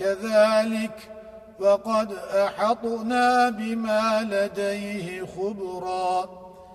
كذلك وقد أحطنا بما لديه خبراً